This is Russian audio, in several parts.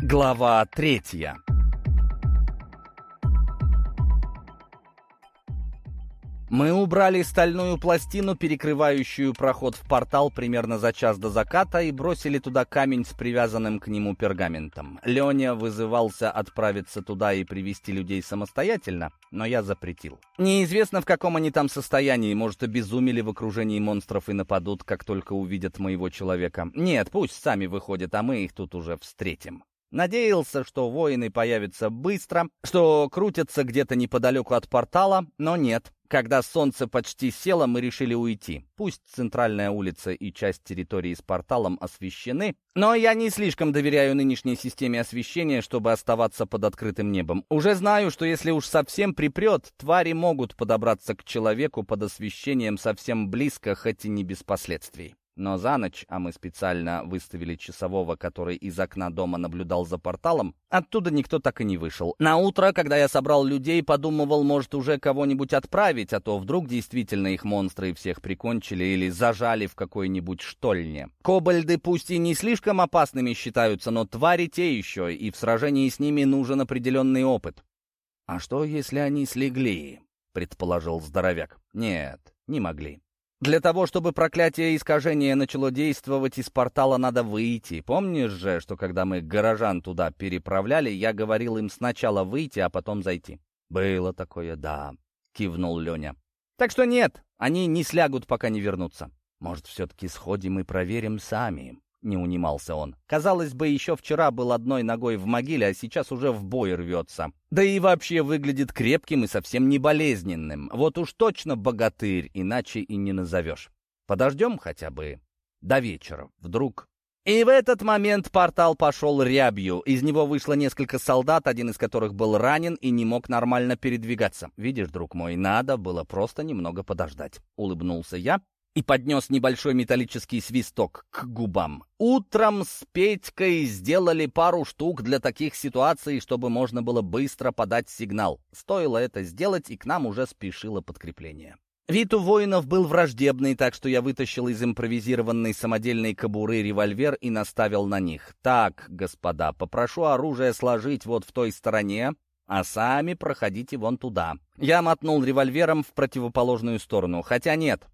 Глава третья Мы убрали стальную пластину, перекрывающую проход в портал примерно за час до заката, и бросили туда камень с привязанным к нему пергаментом. Леня вызывался отправиться туда и привести людей самостоятельно, но я запретил. Неизвестно, в каком они там состоянии, может, обезумели в окружении монстров и нападут, как только увидят моего человека. Нет, пусть сами выходят, а мы их тут уже встретим. Надеялся, что воины появятся быстро, что крутятся где-то неподалеку от портала, но нет. Когда солнце почти село, мы решили уйти. Пусть центральная улица и часть территории с порталом освещены, но я не слишком доверяю нынешней системе освещения, чтобы оставаться под открытым небом. Уже знаю, что если уж совсем припрет, твари могут подобраться к человеку под освещением совсем близко, хоть и не без последствий. Но за ночь, а мы специально выставили часового, который из окна дома наблюдал за порталом, оттуда никто так и не вышел. На утро, когда я собрал людей, подумывал, может, уже кого-нибудь отправить, а то вдруг действительно их монстры всех прикончили или зажали в какой-нибудь штольне. Кобальды пусть и не слишком опасными считаются, но твари те еще, и в сражении с ними нужен определенный опыт. «А что, если они слегли?» — предположил здоровяк. «Нет, не могли». Для того, чтобы проклятие искажения начало действовать, из портала надо выйти. Помнишь же, что когда мы горожан туда переправляли, я говорил им сначала выйти, а потом зайти? Было такое, да, кивнул Леня. Так что нет, они не слягут, пока не вернутся. Может, все-таки сходим и проверим сами? — не унимался он. «Казалось бы, еще вчера был одной ногой в могиле, а сейчас уже в бой рвется. Да и вообще выглядит крепким и совсем не болезненным. Вот уж точно богатырь, иначе и не назовешь. Подождем хотя бы до вечера. Вдруг...» И в этот момент портал пошел рябью. Из него вышло несколько солдат, один из которых был ранен и не мог нормально передвигаться. «Видишь, друг мой, надо было просто немного подождать», — улыбнулся я и поднес небольшой металлический свисток к губам. Утром с Петькой сделали пару штук для таких ситуаций, чтобы можно было быстро подать сигнал. Стоило это сделать, и к нам уже спешило подкрепление. Вид у воинов был враждебный, так что я вытащил из импровизированной самодельной кобуры револьвер и наставил на них. «Так, господа, попрошу оружие сложить вот в той стороне, а сами проходите вон туда». Я мотнул револьвером в противоположную сторону. Хотя нет,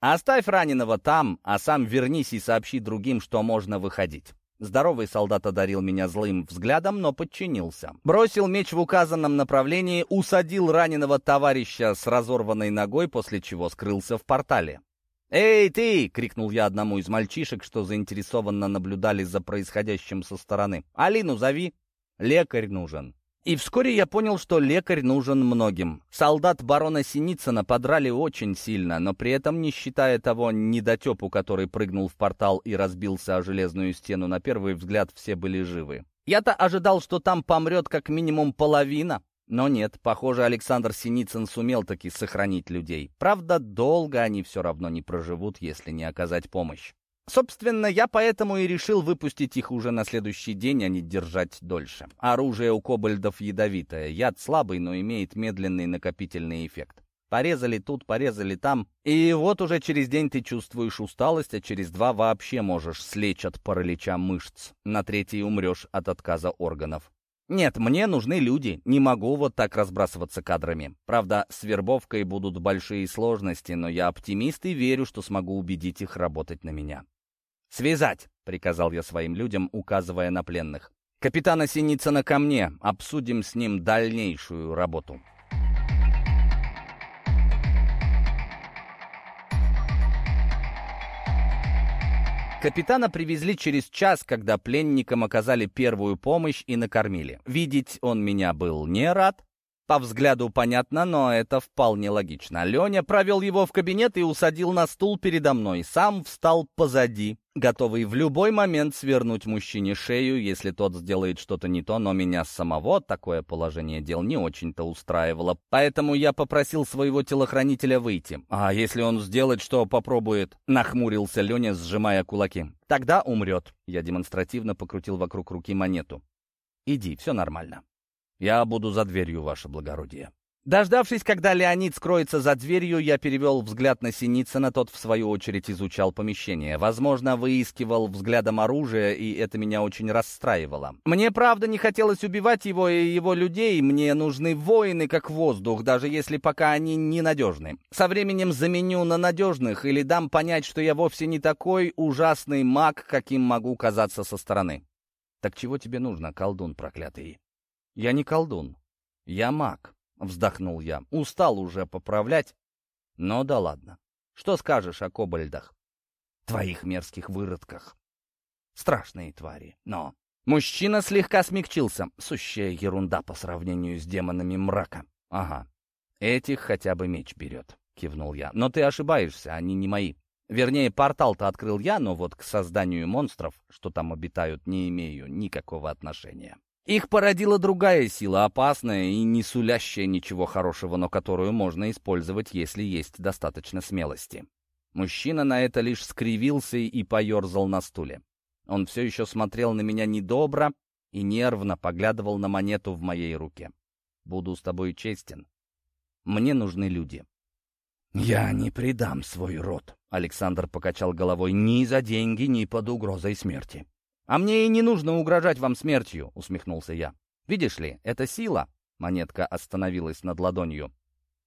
«Оставь раненого там, а сам вернись и сообщи другим, что можно выходить». Здоровый солдат одарил меня злым взглядом, но подчинился. Бросил меч в указанном направлении, усадил раненого товарища с разорванной ногой, после чего скрылся в портале. «Эй, ты!» — крикнул я одному из мальчишек, что заинтересованно наблюдали за происходящим со стороны. «Алину зови! Лекарь нужен!» И вскоре я понял, что лекарь нужен многим. Солдат барона Синицына подрали очень сильно, но при этом, не считая того недотепу, который прыгнул в портал и разбился о железную стену, на первый взгляд все были живы. Я-то ожидал, что там помрет как минимум половина, но нет, похоже, Александр Синицын сумел таки сохранить людей. Правда, долго они все равно не проживут, если не оказать помощь. Собственно, я поэтому и решил выпустить их уже на следующий день, а не держать дольше. Оружие у кобальдов ядовитое. Яд слабый, но имеет медленный накопительный эффект. Порезали тут, порезали там. И вот уже через день ты чувствуешь усталость, а через два вообще можешь слечь от паралича мышц. На третий умрешь от отказа органов. Нет, мне нужны люди, не могу вот так разбрасываться кадрами. Правда, с вербовкой будут большие сложности, но я оптимист и верю, что смогу убедить их работать на меня. «Связать!» — приказал я своим людям, указывая на пленных. «Капитана Синицына ко мне, обсудим с ним дальнейшую работу». Капитана привезли через час, когда пленникам оказали первую помощь и накормили. Видеть он меня был не рад, по взгляду понятно, но это вполне логично. Леня провел его в кабинет и усадил на стул передо мной. Сам встал позади, готовый в любой момент свернуть мужчине шею, если тот сделает что-то не то, но меня самого такое положение дел не очень-то устраивало. Поэтому я попросил своего телохранителя выйти. А если он сделает, что попробует? Нахмурился Леня, сжимая кулаки. Тогда умрет. Я демонстративно покрутил вокруг руки монету. Иди, все нормально. «Я буду за дверью, ваше благородие». Дождавшись, когда Леонид скроется за дверью, я перевел взгляд на Синицына, тот, в свою очередь, изучал помещение. Возможно, выискивал взглядом оружие, и это меня очень расстраивало. Мне, правда, не хотелось убивать его и его людей, мне нужны воины, как воздух, даже если пока они ненадежны. Со временем заменю на надежных или дам понять, что я вовсе не такой ужасный маг, каким могу казаться со стороны. Так чего тебе нужно, колдун проклятый? Я не колдун, я маг. Вздохнул я. Устал уже поправлять. Но да ладно. Что скажешь о кобальдах? Твоих мерзких выродках. Страшные твари. Но... Мужчина слегка смягчился. Сущая ерунда по сравнению с демонами мрака. Ага. Этих хотя бы меч берет, кивнул я. Но ты ошибаешься, они не мои. Вернее, портал-то открыл я, но вот к созданию монстров, что там обитают, не имею никакого отношения. Их породила другая сила, опасная и не сулящая ничего хорошего, но которую можно использовать, если есть достаточно смелости. Мужчина на это лишь скривился и поерзал на стуле. Он все еще смотрел на меня недобро и нервно поглядывал на монету в моей руке. «Буду с тобой честен. Мне нужны люди». «Я не предам свой род», — Александр покачал головой, — «ни за деньги, ни под угрозой смерти. «А мне и не нужно угрожать вам смертью», — усмехнулся я. «Видишь ли, это сила». Монетка остановилась над ладонью,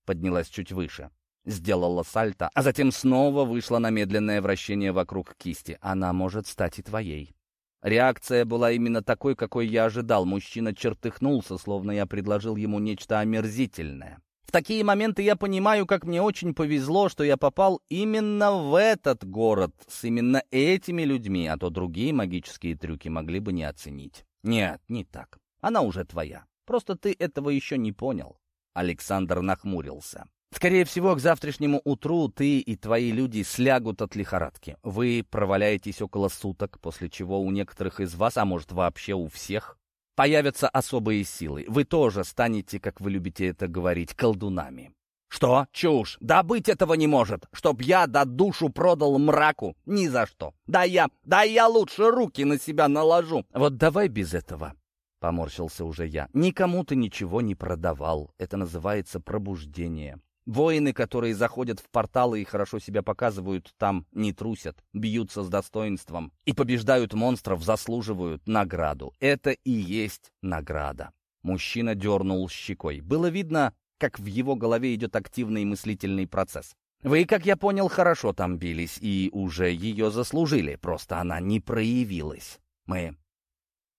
поднялась чуть выше, сделала сальто, а затем снова вышла на медленное вращение вокруг кисти. Она может стать и твоей. Реакция была именно такой, какой я ожидал. Мужчина чертыхнулся, словно я предложил ему нечто омерзительное. В такие моменты я понимаю, как мне очень повезло, что я попал именно в этот город с именно этими людьми, а то другие магические трюки могли бы не оценить. Нет, не так. Она уже твоя. Просто ты этого еще не понял. Александр нахмурился. Скорее всего, к завтрашнему утру ты и твои люди слягут от лихорадки. Вы проваляетесь около суток, после чего у некоторых из вас, а может вообще у всех, появятся особые силы. Вы тоже станете, как вы любите это говорить, колдунами. Что? Чушь! Да быть этого не может! Чтоб я до душу продал мраку? Ни за что! Да я, да я лучше руки на себя наложу! Вот давай без этого. Поморщился уже я. Никому ты ничего не продавал. Это называется пробуждение. Воины, которые заходят в порталы и хорошо себя показывают, там не трусят, бьются с достоинством и побеждают монстров, заслуживают награду. Это и есть награда. Мужчина дернул щекой. Было видно, как в его голове идет активный мыслительный процесс. Вы, как я понял, хорошо там бились и уже ее заслужили, просто она не проявилась. Мы...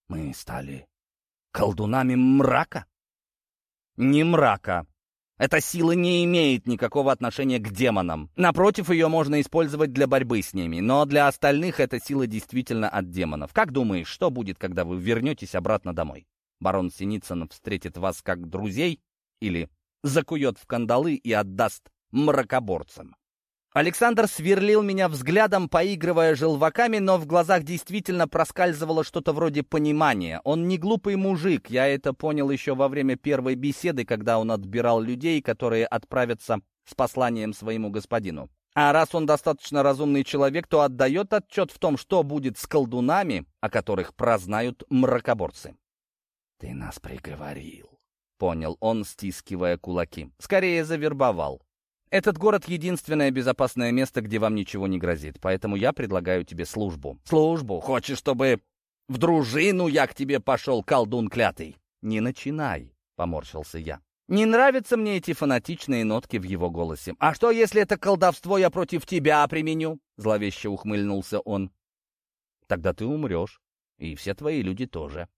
мы стали колдунами мрака? Не мрака, эта сила не имеет никакого отношения к демонам. Напротив, ее можно использовать для борьбы с ними. Но для остальных эта сила действительно от демонов. Как думаешь, что будет, когда вы вернетесь обратно домой? Барон Синицын встретит вас как друзей или закует в кандалы и отдаст мракоборцам? Александр сверлил меня взглядом, поигрывая желваками, но в глазах действительно проскальзывало что-то вроде понимания. Он не глупый мужик, я это понял еще во время первой беседы, когда он отбирал людей, которые отправятся с посланием своему господину. А раз он достаточно разумный человек, то отдает отчет в том, что будет с колдунами, о которых прознают мракоборцы. «Ты нас приговорил», — понял он, стискивая кулаки. «Скорее завербовал. Этот город — единственное безопасное место, где вам ничего не грозит, поэтому я предлагаю тебе службу. Службу? Хочешь, чтобы в дружину я к тебе пошел, колдун клятый? Не начинай, — поморщился я. Не нравятся мне эти фанатичные нотки в его голосе. «А что, если это колдовство я против тебя применю?» Зловеще ухмыльнулся он. «Тогда ты умрешь, и все твои люди тоже.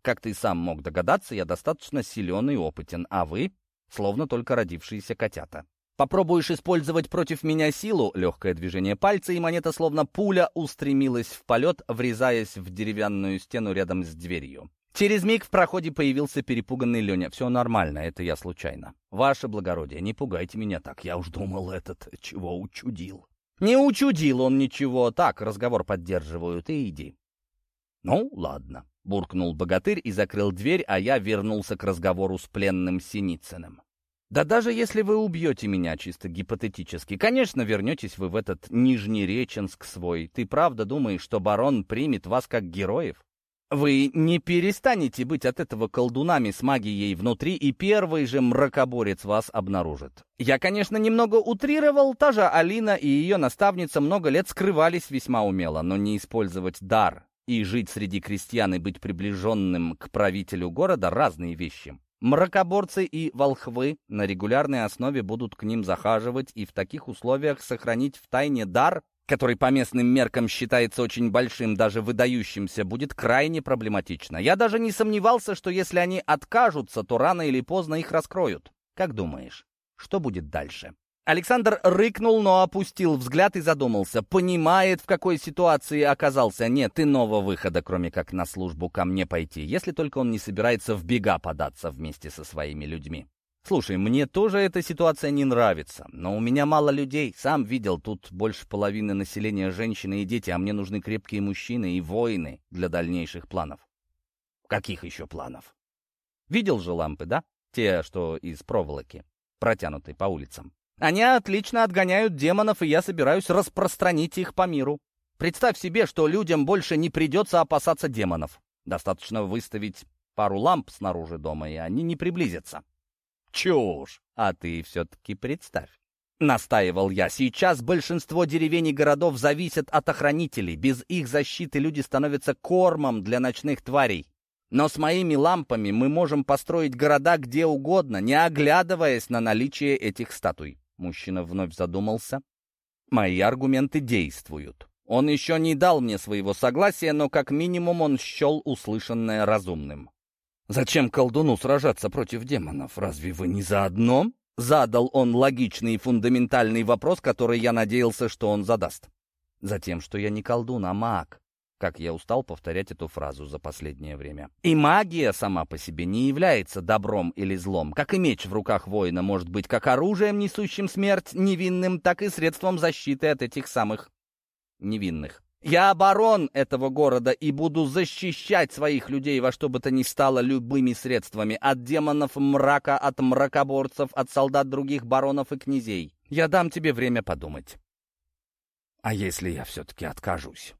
Как ты сам мог догадаться, я достаточно силен и опытен, а вы — словно только родившиеся котята. Попробуешь использовать против меня силу, легкое движение пальца, и монета словно пуля устремилась в полет, врезаясь в деревянную стену рядом с дверью. Через миг в проходе появился перепуганный Леня. «Все нормально, это я случайно. Ваше благородие, не пугайте меня так, я уж думал, этот чего учудил». «Не учудил он ничего, так, разговор поддерживаю, ты иди». «Ну, ладно», — буркнул богатырь и закрыл дверь, а я вернулся к разговору с пленным Синицыным. Да даже если вы убьете меня чисто гипотетически, конечно, вернетесь вы в этот Нижний Реченск свой. Ты правда думаешь, что барон примет вас как героев? Вы не перестанете быть от этого колдунами с магией внутри, и первый же мракоборец вас обнаружит. Я, конечно, немного утрировал, та же Алина и ее наставница много лет скрывались весьма умело, но не использовать дар и жить среди крестьян и быть приближенным к правителю города — разные вещи. Мракоборцы и волхвы на регулярной основе будут к ним захаживать и в таких условиях сохранить в тайне дар который по местным меркам считается очень большим, даже выдающимся, будет крайне проблематично. Я даже не сомневался, что если они откажутся, то рано или поздно их раскроют. Как думаешь, что будет дальше? Александр рыкнул, но опустил взгляд и задумался. Понимает, в какой ситуации оказался. Нет иного выхода, кроме как на службу ко мне пойти, если только он не собирается в бега податься вместе со своими людьми. Слушай, мне тоже эта ситуация не нравится, но у меня мало людей. Сам видел, тут больше половины населения женщины и дети, а мне нужны крепкие мужчины и воины для дальнейших планов. Каких еще планов? Видел же лампы, да? Те, что из проволоки, протянутые по улицам. Они отлично отгоняют демонов, и я собираюсь распространить их по миру. Представь себе, что людям больше не придется опасаться демонов. Достаточно выставить пару ламп снаружи дома, и они не приблизятся. Чушь! А ты все-таки представь. Настаивал я. Сейчас большинство деревень и городов зависят от охранителей. Без их защиты люди становятся кормом для ночных тварей. Но с моими лампами мы можем построить города где угодно, не оглядываясь на наличие этих статуй. Мужчина вновь задумался. Мои аргументы действуют. Он еще не дал мне своего согласия, но как минимум он счел услышанное разумным. «Зачем колдуну сражаться против демонов? Разве вы не заодно?» Задал он логичный и фундаментальный вопрос, который я надеялся, что он задаст. «Затем, что я не колдун, а маг», как я устал повторять эту фразу за последнее время. И магия сама по себе не является добром или злом. Как и меч в руках воина может быть как оружием, несущим смерть невинным, так и средством защиты от этих самых невинных. Я оборон этого города и буду защищать своих людей во что бы то ни стало любыми средствами. От демонов мрака, от мракоборцев, от солдат других баронов и князей. Я дам тебе время подумать. А если я все-таки откажусь?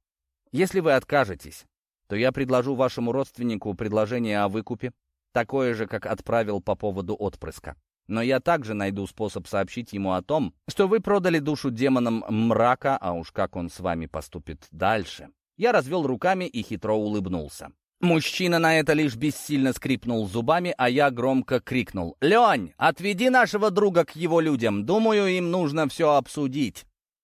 Если вы откажетесь, то я предложу вашему родственнику предложение о выкупе, такое же, как отправил по поводу отпрыска. Но я также найду способ сообщить ему о том, что вы продали душу демонам мрака, а уж как он с вами поступит дальше. Я развел руками и хитро улыбнулся. Мужчина на это лишь бессильно скрипнул зубами, а я громко крикнул. «Лень, отведи нашего друга к его людям. Думаю, им нужно все обсудить».